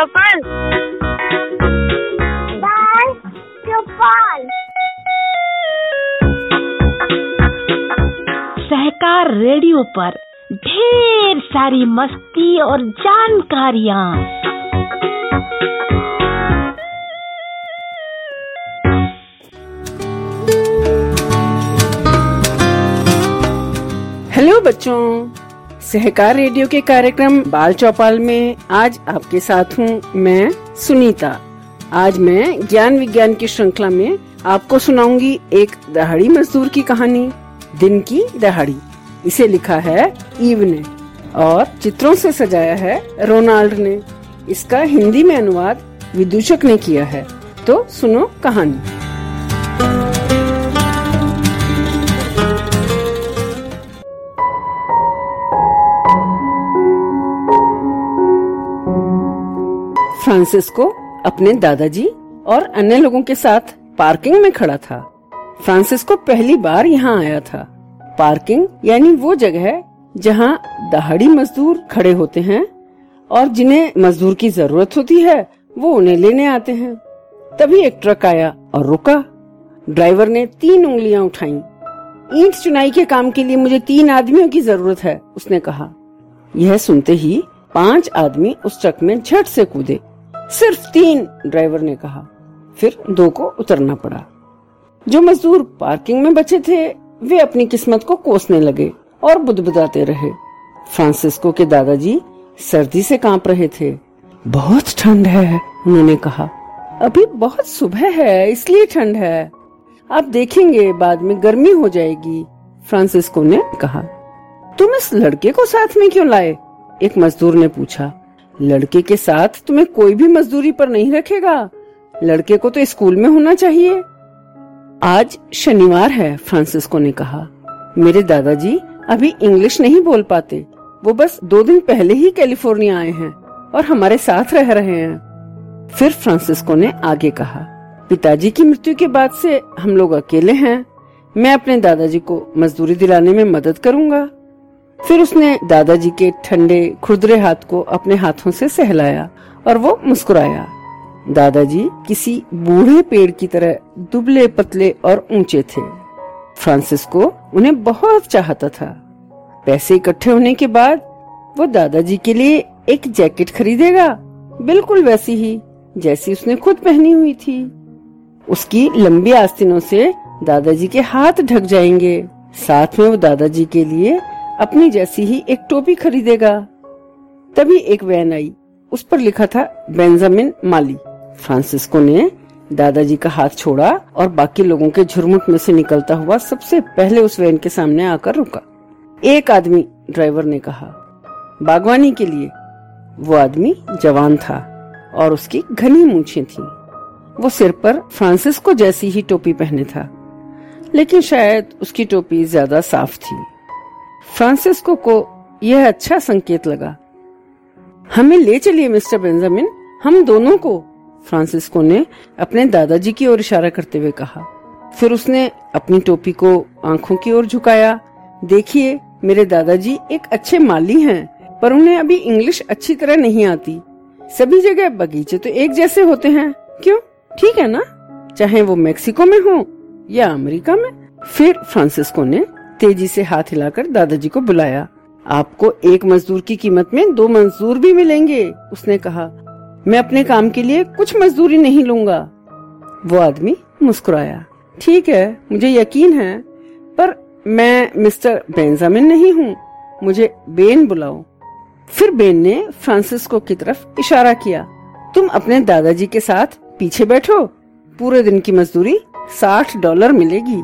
चौपाल सहकार radio पर ढेर सारी मस्ती और जानकारियाँ। हेलो बच्चों। सहकार रेडियो के कार्यक्रम बाल चौपाल में आज आपके साथ हूँ मैं सुनीता। आज मैं ज्ञान विज्ञान की श्रृंखला में आपको सुनाऊँगी एक दहाड़ी मजदूर की कहानी, दिन की दहाड़ी। इसे लिखा है ईव ने और चित्रों से सजाया है रोनाल्ड ने। इसका हिंदी में अनुवाद विदूषक ने किया है। तो सुनो कहानी। फ्रांसिस्को अपने दादाजी और अन्य लोगों के साथ पार्किंग में खड़ा था। फ्रांसिस्को पहली बार यहाँ आया था। पार्किंग यानी वो जगह जहाँ दहाड़ी मजदूर खड़े होते हैं और जिन्हें मजदूर की ज़रूरत होती है, वो उन्हें लेने आते हैं। तभी एक ट्रक आया और रुका। ड्राइवर ने तीन उंगलियाँ उठाई। ईंट चुनाई के काम के लिए मुझे तीन आदमियों की ज़रूरत है, उसने कहा। यह सुनते ही पाँच आदमी उस ट्रक में झट से कूदे। सिर्फ़ तीन ड्राइवर ने कहा। फिर दो को उतरना पड़ा। जो मजदूर पार्किंग में बचे थे, वे अपनी किस्मत को कोसने लगे और बुदबुदाते रहे। फ्रांसिस्को के दादाजी सर्दी से काँप रहे थे। बहुत ठंड है, उन्होंने कहा। अभी बहुत सुबह है, इसलिए ठंड है। आप देखेंगे, बाद में गर्मी हो जाएगी, फ्रांसिस्को ने कहा। तुम इस लड़के को साथ में क्यों लाए? एक मजदूर ने पूछा। लड़के के साथ तुम्हें कोई भी मजदूरी पर नहीं रखेगा। लड़के को तो स्कूल में होना चाहिए। आज शनिवार है, फ्रांसिस्को ने कहा। मेरे दादाजी अभी इंग्लिश नहीं बोल पाते। वो बस दो दिन पहले ही कैलिफ़ोर्निया आए हैं और हमारे साथ रह रहे हैं। फिर फ्रांसिस्को ने आगे कहा, पिताजी की मृत्यु के बाद से हम लोग अकेले हैं। मैं अपने दादाजी को मजदूरी दिलाने में मदद करूँगा। फिर उसने दादाजी के ठंडे खुदरे हाथ को अपने हाथों से सहलाया और वो मुस्कुराया। दादाजी किसी बूढ़े पेड़ की तरह दुबले पतले और ऊँचे थे। फ्रांसिस्को उन्हें बहुत चाहता था। पैसे इकट्ठे होने के बाद वो दादाजी के लिए एक जैकेट खरीदेगा, बिल्कुल वैसी ही, जैसी उसने खुद पहनी हुई थी। उसकी लंबी आस्तीनों से दादाजी के हाथ ढक जाएँगे। साथ में वो दादाजी के लिए अपनी जैसी ही एक टोपी खरीदेगा। तभी एक वैन आई। उस पर लिखा था, बेंजामिन माली। फ्रांसिस्को ने दादाजी का हाथ छोड़ा और बाकी लोगों के झुरमुट में से निकलता हुआ सबसे पहले उस वैन के सामने आकर रुका। एक आदमी, ड्राइवर ने कहा, बागवानी के लिए। वो आदमी जवान था और उसकी घनी मूछें थी। वो सिर पर फ्रांसिस्को जैसी ही टोपी पहने था, लेकिन शायद उसकी टोपी ज़्यादा साफ़ थी। फ्रांसिस्को को यह अच्छा संकेत लगा। हमें ले चलिए मिस्टर बेंजामिन। हम दोनों को फ्रांसिस्को ने अपने दादाजी की ओर इशारा करते हुए कहा। फिर उसने अपनी टोपी को आँखों की ओर झुकाया। देखिए मेरे दादाजी एक अच्छे माली हैं, पर उन्हें अभी इंग्लिश अच्छी तरह नहीं आती। सभी जगह बगीचे तो एक जैसे होते हैं। क्यों? ठीक है ना? चाहे वो मेक्सिको में हो या अमेरिका में। फिर फ्रांसिस्को ने तेज़ी से हाथ हिलाकर दादाजी को बुलाया। आपको एक मजदूर की कीमत में दो मजदूर भी मिलेंगे, उसने कहा। मैं अपने काम के लिए कुछ मजदूरी नहीं लूँगा। वो आदमी मुस्कुराया। ठीक है, मुझे यकीन है, पर मैं मिस्टर बेंजामिन नहीं हूँ, मुझे बेन बुलाओ। फिर बेन ने फ्रांसिस्को की तरफ़ इशारा किया। तुम अपने दादाजी के साथ पीछे बैठो, पूरे दिन की मजदूरी साठ डॉलर मिलेगी।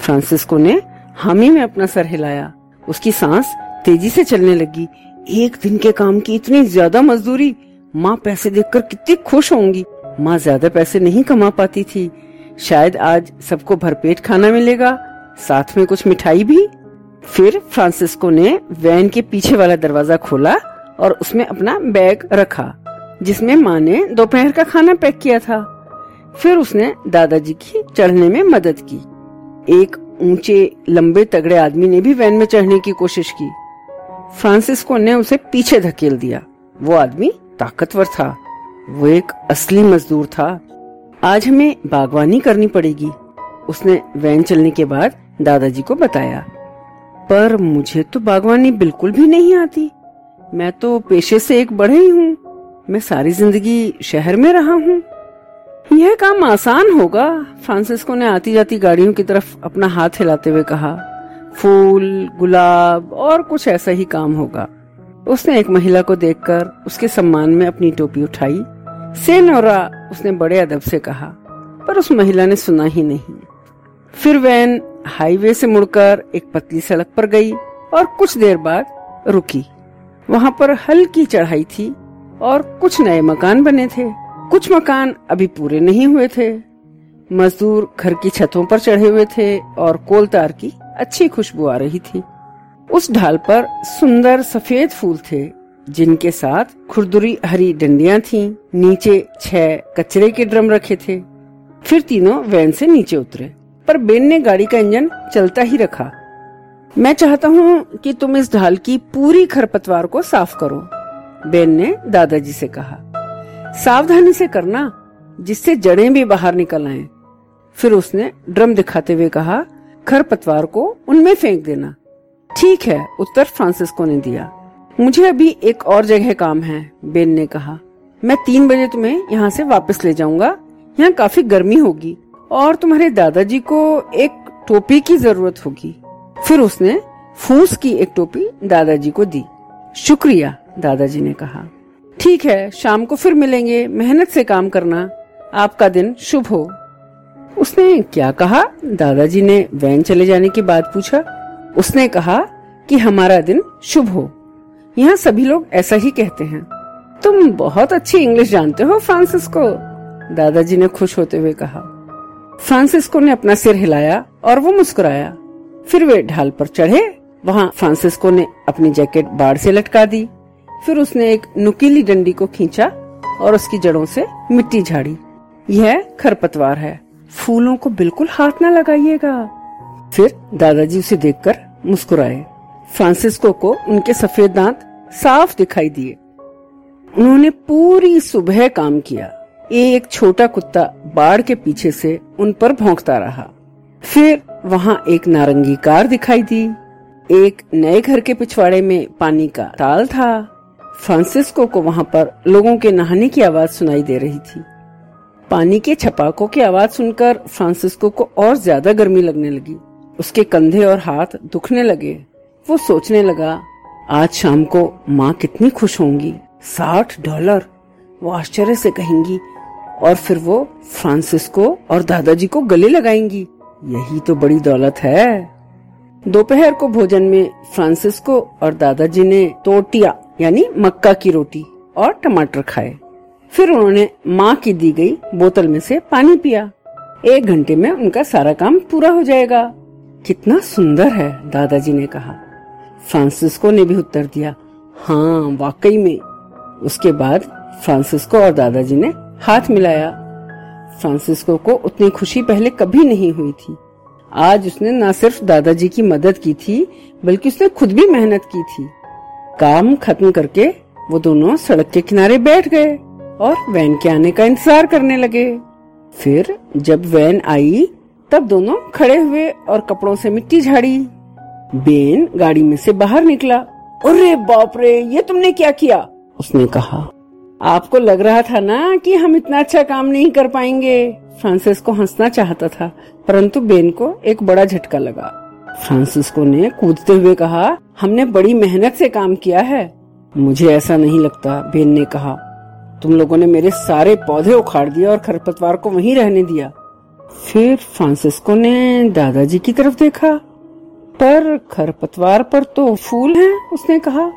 फ्रांसिस्को ने हामी में अपना सर हिलाया। उसकी सांस तेज़ी से चलने लगी। एक दिन के काम की इतनी ज़्यादा मजदूरी। माँ पैसे देखकर कितनी खुश होंगी। माँ ज़्यादा पैसे नहीं कमा पाती थी। शायद आज सबको भरपेट खाना मिलेगा, साथ में कुछ मिठाई भी। फिर फ्रांसिस्को ने वैन के पीछे वाला दरवाज़ा खोला और उसमें अपना बैग रखा, जिसमें माँ ने दोपहर का खाना पैक किया था। फिर उसने दादाजी की चढ़ने में मदद की। एक ऊँचे, लंबे, तगड़े आदमी ने भी वैन में चढ़ने की कोशिश की। फ्रांसिस्को ने उसे पीछे धकेल दिया। वो आदमी ताकतवर था। वो एक असली मजदूर था। आज हमें बागवानी करनी पड़ेगी। उसने वैन चलने के बाद दादाजी को बताया। पर मुझे तो बागवानी बिल्कुल भी नहीं आती। मैं तो पेशे से एक बढ़े ही हूँ। मैं सारी ज़िंदगी शहर में रहा हूँ। यह काम आसान होगा, फ्रांसिस्को ने आती जाती गाड़ियों की तरफ़ अपना हाथ हिलाते हुए कहा। फूल, गुलाब और कुछ ऐसा ही काम होगा। उसने एक महिला को देखकर उसके सम्मान में अपनी टोपी उठाई। सेनोरा उसने बड़े अदब से कहा, पर उस महिला ने सुना ही नहीं। फिर वैन हाईवे से मुड़कर एक पतली सड़क पर गई और कुछ देर बाद रुकी। वहाँ पर हल्की चढ़ाई थी और कुछ नए मकान बने थे। कुछ मकान अभी पूरे नहीं हुए थे। मजदूर घर की छतों पर चढ़े हुए थे और कोलतार की अच्छी खुशबू आ रही थी। उस ढाल पर सुंदर सफ़ेद फूल थे, जिनके साथ खुरदुरी हरी डंडियाँ थीं। नीचे छह कचरे के ड्रम रखे थे। फिर तीनों वैन से नीचे उतरे, पर बेन ने गाड़ी का इंजन चलता ही रखा। मैं चाहता हूँ कि तुम इस ढाल की पूरी खरपतवार को साफ़ करो, बेन ने दादाजी से कहा। सावधानी से करना, जिससे जड़ें भी बाहर निकल आए। फिर उसने ड्रम दिखाते हुए कहा, खरपतवार को उनमें फेंक देना। ठीक है, उत्तर फ्रांसिस्को ने दिया। मुझे अभी एक और जगह काम है, बेन ने कहा। मैं तीन बजे तुम्हें यहाँ से वापस ले जाऊँगा। यहाँ काफ़ी गर्मी होगी, और तुम्हारे दादाजी को एक टोपी की ज़रूरत होगी। फिर उसने फूस की एक टोपी दादाजी को दी। शुक्रिया, दादाजी ने कहा। ठीक है, शाम को फिर मिलेंगे। मेहनत से काम करना। आपका दिन शुभ हो। उसने क्या कहा? दादाजी ने वैन चले जाने के बाद पूछा। उसने कहा कि हमारा दिन शुभ हो। यहाँ सभी लोग ऐसा ही कहते हैं। तुम बहुत अच्छी इंग्लिश जानते हो फ्रांसिस्को, दादाजी ने खुश होते हुए कहा। फ्रांसिस्को ने अपना सिर हिलाया और वो मुस्कुराया। फिर वे ढाल पर चढ़े। वहाँ फ्रांसिस्को ने अपनी जैकेट बाढ़ से लटका दी। फिर उसने एक नुकीली डंडी को खींचा और उसकी जड़ों से मिट्टी झाड़ी। यह खरपतवार है। फूलों को बिल्कुल हाथ न लगाइएगा। फिर दादाजी उसे देखकर मुस्कुराए। फ्रांसिस्को को उनके सफ़ेद दांत साफ़ दिखाई दिए। उन्होंने पूरी सुबह काम किया। एक छोटा कुत्ता बाढ़ के पीछे से उन पर भौंकता रहा। फिर वहाँ एक नारंगी कार दिखाई दी। एक नए घर के पिछवाड़े में पानी का ताल था। फ्रांसिस्को को वहाँ पर लोगों के नहाने की आवाज़ सुनाई दे रही थी। पानी के छपाकों की आवाज़ सुनकर फ्रांसिस्को को और ज़्यादा गर्मी लगने लगी। उसके कंधे और हाथ दुखने लगे। वो सोचने लगा, आज शाम को माँ कितनी खुश होंगी। साठ डॉलर। वो आश्चर्य से कहेंगी, और फिर वो फ्रांसिस्को और दादाजी को गले लगाएँगी। यही तो बड़ी दौलत है। दोपहर को भोजन में फ्रांसिस्को और दादाजी ने तोटिया यानी मक्का की रोटी और टमाटर खाए। फिर उन्होंने माँ की दी गई बोतल में से पानी पिया। एक घंटे में उनका सारा काम पूरा हो जाएगा। कितना सुंदर है, दादाजी ने कहा। फ्रांसिस्को ने भी उत्तर दिया हाँ वाकई में। उसके बाद फ्रांसिस्को और दादाजी ने हाथ मिलाया। फ्रांसिस्को को उतनी खुशी पहले कभी नहीं हुई थी। आज उसने न सिर्फ़ दादाजी की मदद की थी, बल्कि उसने खुद भी मेहनत की थी। काम खत्म करके वो दोनों सड़क के किनारे बैठ गए और वैन के आने का इंतज़ार करने लगे। फिर जब वैन आई, तब दोनों खड़े हुए और कपड़ों से मिट्टी झाड़ी। बेन गाड़ी में से बाहर निकला। अरे बाप रे, ये तुमने क्या किया? उसने कहा। आपको लग रहा था ना कि हम इतना अच्छा काम नहीं कर पाएँगे? फ्रांसिस को हंसना चाहता था, परंतु बेन को एक बड़ा झटका लगा। फ्रांसिस्को ने कूदते हुए कहा हमने बड़ी मेहनत से काम किया है। मुझे ऐसा नहीं लगता, बेन ने कहा। तुम लोगों ने मेरे सारे पौधे उखाड़ दिए और खरपतवार को वहीं रहने दिया। फिर फ्रांसिस्को ने दादाजी की तरफ़ देखा। पर खरपतवार पर तो फूल हैं, उसने कहा।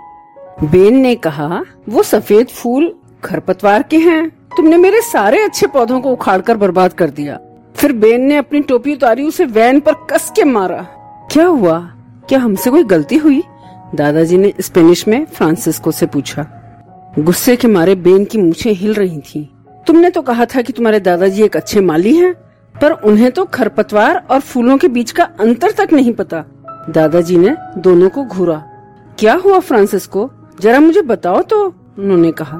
बेन ने कहा, वो सफ़ेद फूल खरपतवार के हैं। तुमने मेरे सारे अच्छे पौधों को उखाड़ कर बर्बाद कर दिया। फिर बेन ने अपनी टोपी उतारी, उसे वैन पर कस के मारा। क्या हुआ? क्या हमसे कोई गलती हुई? दादाजी ने स्पेनिश में फ्रांसिस्को से पूछा गुस्से के मारे बेन की मूछे हिल रही थीं। तुमने तो कहा था कि तुम्हारे दादाजी एक अच्छे माली हैं, पर उन्हें तो खरपतवार और फूलों के बीच का अंतर तक नहीं पता। दादाजी ने दोनों को घूरा क्या हुआ फ्रांसिस को जरा मुझे बताओ तो उन्होंने कहा।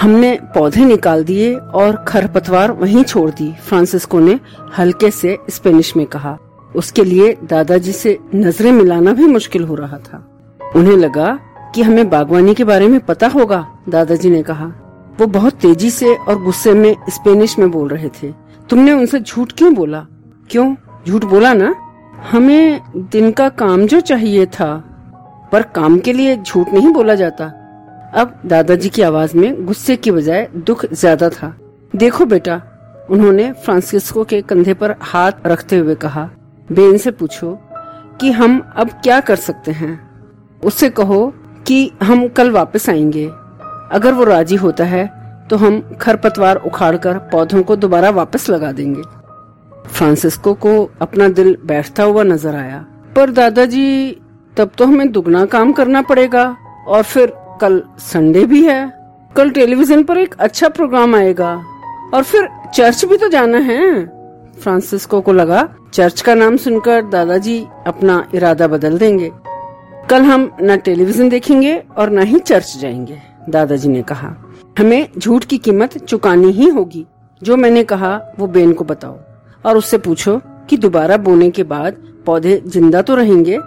हमने पौधे निकाल दिए और खरपतवार वहीं छोड़ दी फ्रांसिस्को ने हल्के से स्पेनिश में कहा। उसके लिए दादाजी से नज़रें मिलाना भी मुश्किल हो रहा था। उन्हें लगा कि हमें बागवानी के बारे में पता होगा, दादाजी ने कहा। वो बहुत तेज़ी से और गुस्से में स्पेनिश में बोल रहे थे। तुमने उनसे झूठ क्यों बोला? क्यों? झूठ बोला ना? हमें दिन का काम जो चाहिए था, पर काम के लिए झूठ नहीं बोला जाता। अब दादाजी की आवाज़ में गुस्से की बजाय दुख ज़्यादा था। देखो बेटा, उन्होंने फ्रांसिस्को के कंधे पर हाथ रखते हुए कहा बेन से पूछो कि हम अब क्या कर सकते हैं? उससे कहो कि हम कल वापस आएँगे। अगर वो राज़ी होता है तो हम खरपतवार उखाड़कर पौधों को दोबारा वापस लगा देंगे। फ्रांसिस्को को अपना दिल बैठता हुआ नज़र आया। पर दादाजी, तब तो हमें दुगना काम करना पड़ेगा, और फिर कल संडे भी है। कल टेलीविज़न पर एक अच्छा प्रोग्राम आएगा, और फिर चर्च भी तो जाना है। फ्रांसिस्को को लगा, चर्च का नाम सुनकर दादाजी अपना इरादा बदल देंगे। कल हम न टेलीविज़न देखेंगे और न ही चर्च जाएँगे, दादाजी ने कहा। हमें झूठ की कीमत चुकानी ही होगी। जो मैंने कहा, वो बेन को बताओ। और उससे पूछो कि दोबारा बोने के बाद पौधे ज़िंदा तो रहेंगे?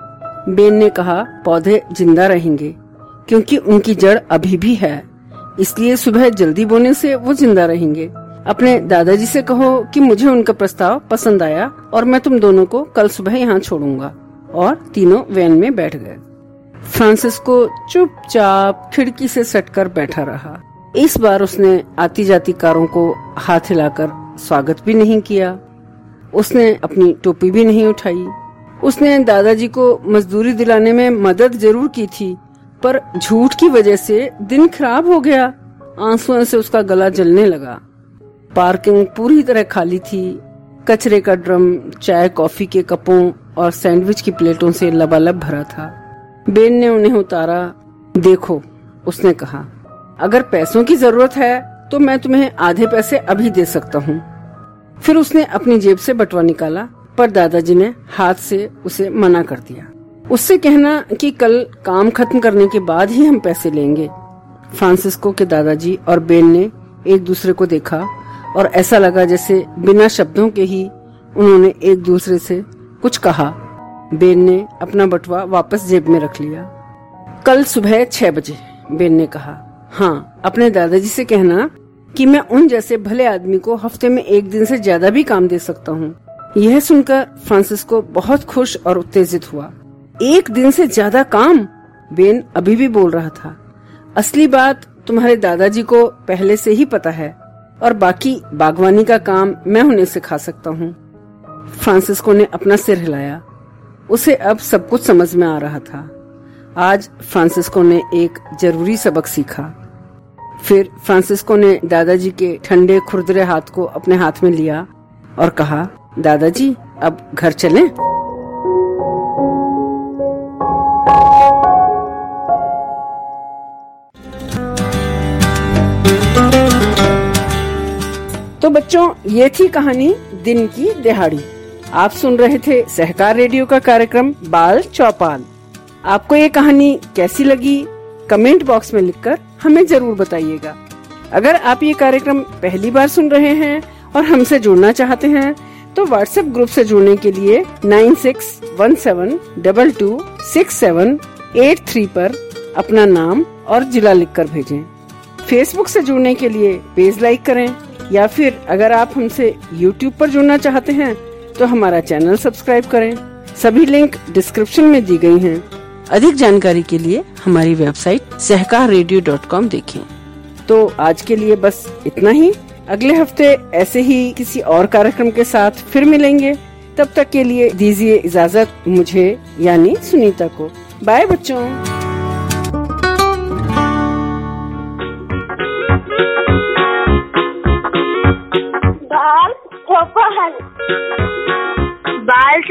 बेन ने कहा, पौधे ज़िंदा रहेंगे, क्योंकि उनकी जड़ अभी भी है। इसलिए सुबह जल्दी बोने से वो ज़िंदा रहेंगे। अपने दादाजी से कहो कि मुझे उनका प्रस्ताव पसंद आया और मैं तुम दोनों को कल सुबह यहाँ छोड़ूँगा। और तीनों वैन में बैठ गए। फ्रांसिस्को चुपचाप खिड़की से सटकर बैठा रहा। इस बार उसने आती जाती कारों को हाथ हिलाकर स्वागत भी नहीं किया। उसने अपनी टोपी भी नहीं उठाई। उसने दादाजी को मजदूरी दिलाने में मदद ज़रूर की थी, पर झूठ की वजह से दिन खराब हो गया। आंसुओं से उसका गला जलने लगा। पार्किंग पूरी तरह खाली थी। कचरे का ड्रम, चाय, कॉफ़ी के कपों और सैंडविच की प्लेटों से लबालब भरा था। बेन ने उन्हें उतारा। देखो, उसने कहा, अगर पैसों की ज़रूरत है तो मैं तुम्हें आधे पैसे अभी दे सकता हूँ। फिर उसने अपनी जेब से बटवा निकाला, पर दादाजी ने हाथ से उसे मना कर दिया। उससे कहना कि कल काम खत्म करने के बाद ही हम पैसे लेंगे। फ्रांसिस्को के दादाजी और बेन ने एक दूसरे को देखा और ऐसा लगा जैसे बिना शब्दों के ही उन्होंने एक दूसरे से कुछ कहा। बेन ने अपना बटवा वापस जेब में रख लिया। कल सुबह छह बजे, बेन ने कहा। हाँ अपने दादाजी से कहना कि मैं उन जैसे भले आदमी को हफ़्ते में एक दिन से ज़्यादा भी काम दे सकता हूँ। यह सुनकर फ्रांसिस्को बहुत खुश और उत्तेजित हुआ। एक दिन से ज़्यादा काम? बेन अभी भी बोल रहा था। असली बात तुम्हारे दादाजी को पहले से ही पता है। और बाकी बागवानी का काम मैं उन्हें सिखा सकता हूँ। फ्रांसिस्को ने अपना सिर हिलाया। उसे अब सब कुछ समझ में आ रहा था। आज फ्रांसिस्को ने एक ज़रूरी सबक सीखा। फिर फ्रांसिस्को ने दादाजी के ठंडे खुरदरे हाथ को अपने हाथ में लिया और कहा, दादाजी, अब घर चलें? तो बच्चों, ये थी कहानी दिन की दिहाड़ी। आप सुन रहे थे सहकार रेडियो का कार्यक्रम बाल चौपाल। आपको ये कहानी कैसी लगी, कमेंट बॉक्स में लिखकर हमें ज़रूर बताइएगा। अगर आप ये कार्यक्रम पहली बार सुन रहे हैं और हमसे जुड़ना चाहते हैं तो व्हाट्सएप ग्रुप से जुड़ने के लिए nine six one seven double two six seven eight three पर अपना नाम और जिला लिखकर भेजें। फेसबुक से जुड़ने के लिए पेज लाइक करें या फिर अगर आप हमसे यूट्यूब पर जुड़ना चाहते हैं तो हमारा चैनल सब्सक्राइब करें। सभी लिंक डिस्क्रिप्शन में दी गई हैं। अधिक जानकारी के लिए हमारी website Sahkar radio dot com देखें। तो आज के लिए बस इतना ही। अगले हफ़्ते ऐसे ही किसी और कार्यक्रम के साथ फिर मिलेंगे। तब तक के लिए दीजिए इजाज़त मुझे, यानी सुनीता को। बाय बच्चों।